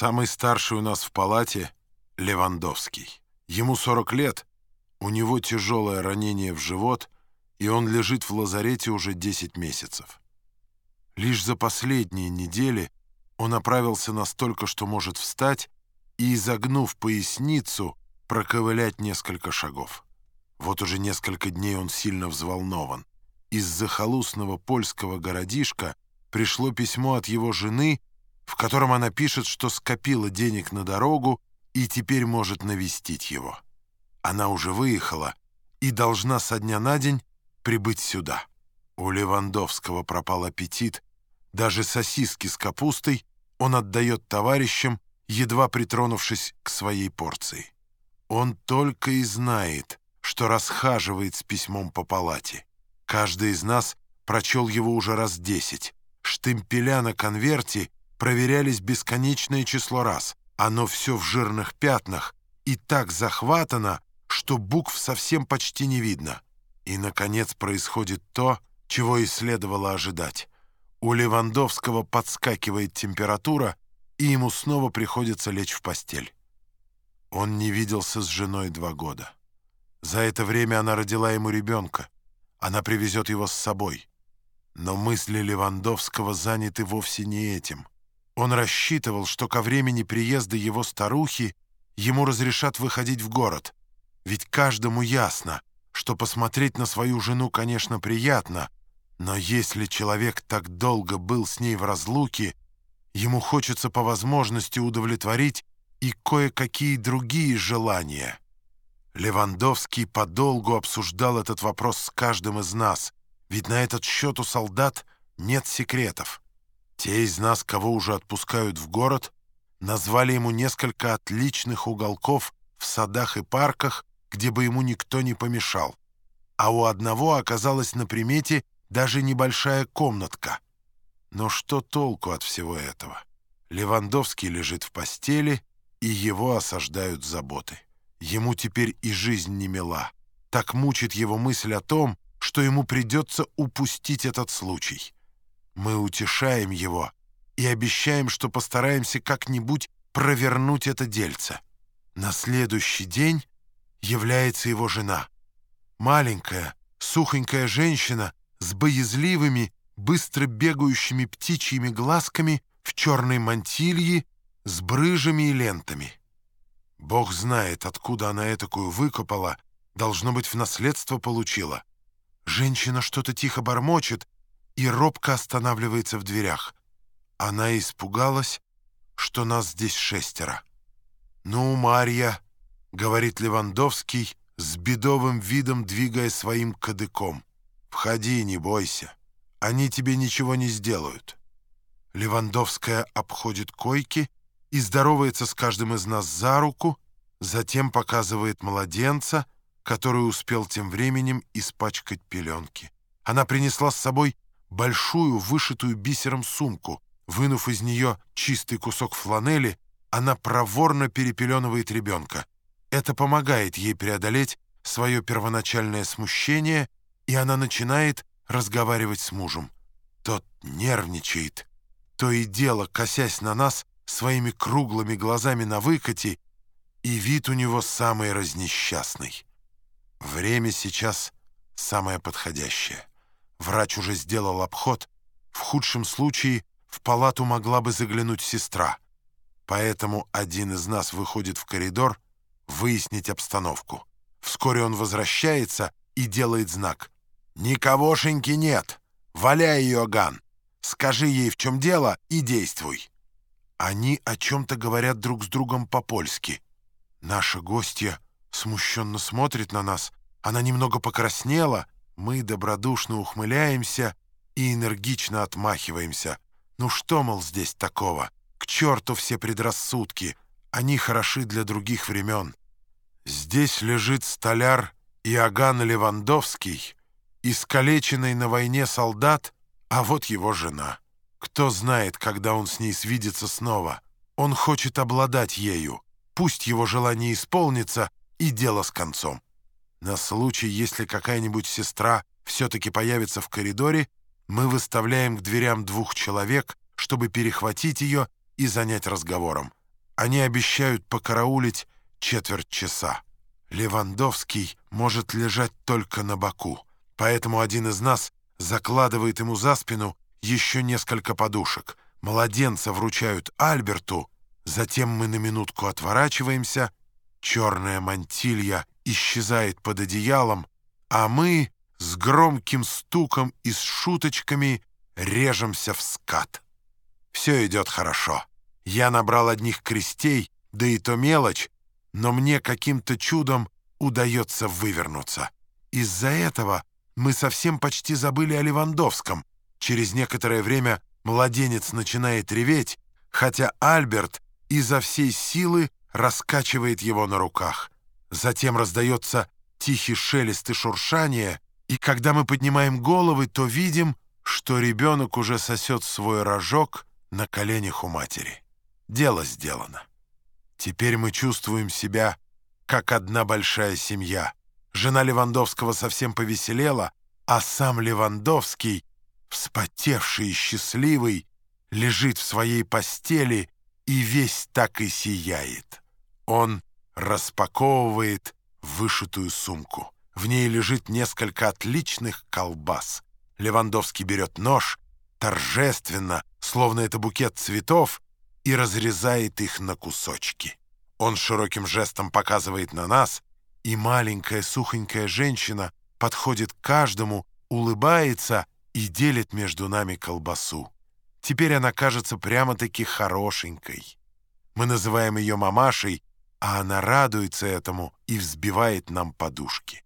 Самый старший у нас в палате — Левандовский. Ему 40 лет, у него тяжелое ранение в живот, и он лежит в лазарете уже 10 месяцев. Лишь за последние недели он оправился настолько, что может встать и, изогнув поясницу, проковылять несколько шагов. Вот уже несколько дней он сильно взволнован. Из захолустного польского городишка пришло письмо от его жены, в котором она пишет, что скопила денег на дорогу и теперь может навестить его. Она уже выехала и должна со дня на день прибыть сюда. У Левандовского пропал аппетит. Даже сосиски с капустой он отдает товарищам, едва притронувшись к своей порции. Он только и знает, что расхаживает с письмом по палате. Каждый из нас прочел его уже раз десять. Штемпеля на конверте проверялись бесконечное число раз. Оно все в жирных пятнах и так захватано, что букв совсем почти не видно. И, наконец, происходит то, чего и следовало ожидать. У Левандовского подскакивает температура, и ему снова приходится лечь в постель. Он не виделся с женой два года. За это время она родила ему ребенка. Она привезет его с собой. Но мысли Левандовского заняты вовсе не этим. Он рассчитывал, что ко времени приезда его старухи ему разрешат выходить в город. Ведь каждому ясно, что посмотреть на свою жену, конечно, приятно, но если человек так долго был с ней в разлуке, ему хочется по возможности удовлетворить и кое-какие другие желания. Левандовский подолгу обсуждал этот вопрос с каждым из нас, ведь на этот счет у солдат нет секретов. Те из нас, кого уже отпускают в город, назвали ему несколько отличных уголков в садах и парках, где бы ему никто не помешал. А у одного оказалась на примете даже небольшая комнатка. Но что толку от всего этого? Левандовский лежит в постели, и его осаждают заботы. Ему теперь и жизнь не мила. Так мучит его мысль о том, что ему придется упустить этот случай. Мы утешаем его и обещаем, что постараемся как-нибудь провернуть это дельце. На следующий день является его жена. Маленькая, сухонькая женщина с боязливыми, быстро бегающими птичьими глазками в черной мантилье с брыжами и лентами. Бог знает, откуда она этакую выкопала, должно быть, в наследство получила. Женщина что-то тихо бормочет, и робко останавливается в дверях. Она испугалась, что нас здесь шестеро. «Ну, Марья», — говорит Левандовский, с бедовым видом двигая своим кадыком, «входи, не бойся, они тебе ничего не сделают». Левандовская обходит койки и здоровается с каждым из нас за руку, затем показывает младенца, который успел тем временем испачкать пеленки. Она принесла с собой большую, вышитую бисером сумку. Вынув из нее чистый кусок фланели, она проворно перепеленывает ребенка. Это помогает ей преодолеть свое первоначальное смущение, и она начинает разговаривать с мужем. Тот нервничает, то и дело, косясь на нас своими круглыми глазами на выкате, и вид у него самый разнесчастный. Время сейчас самое подходящее. Врач уже сделал обход. В худшем случае в палату могла бы заглянуть сестра. Поэтому один из нас выходит в коридор выяснить обстановку. Вскоре он возвращается и делает знак. «Никогошеньки нет! Валяй ее, Ган! Скажи ей, в чем дело, и действуй!» Они о чем-то говорят друг с другом по-польски. Наша гостья смущенно смотрит на нас. Она немного покраснела — мы добродушно ухмыляемся и энергично отмахиваемся. Ну что, мол, здесь такого? К черту все предрассудки. Они хороши для других времен. Здесь лежит столяр Иоганн Левандовский, искалеченный на войне солдат, а вот его жена. Кто знает, когда он с ней свидится снова. Он хочет обладать ею. Пусть его желание исполнится, и дело с концом. На случай, если какая-нибудь сестра все-таки появится в коридоре, мы выставляем к дверям двух человек, чтобы перехватить ее и занять разговором. Они обещают покараулить четверть часа. Левандовский может лежать только на боку, поэтому один из нас закладывает ему за спину еще несколько подушек. Младенца вручают Альберту, затем мы на минутку отворачиваемся, черная мантилья исчезает под одеялом, а мы с громким стуком и с шуточками режемся в скат. Все идет хорошо. Я набрал одних крестей, да и то мелочь, но мне каким-то чудом удается вывернуться. Из-за этого мы совсем почти забыли о Левандовском. Через некоторое время младенец начинает реветь, хотя Альберт изо всей силы раскачивает его на руках. Затем раздается тихий шелест и шуршание, и когда мы поднимаем головы, то видим, что ребенок уже сосет свой рожок на коленях у матери. Дело сделано. Теперь мы чувствуем себя, как одна большая семья. Жена Левандовского совсем повеселела, а сам Левандовский, вспотевший и счастливый, лежит в своей постели и весь так и сияет. Он распаковывает вышитую сумку. В ней лежит несколько отличных колбас. Левандовский берет нож, торжественно, словно это букет цветов, и разрезает их на кусочки. Он широким жестом показывает на нас, и маленькая сухонькая женщина подходит к каждому, улыбается и делит между нами колбасу. Теперь она кажется прямо-таки хорошенькой. Мы называем ее мамашей, а она радуется этому и взбивает нам подушки.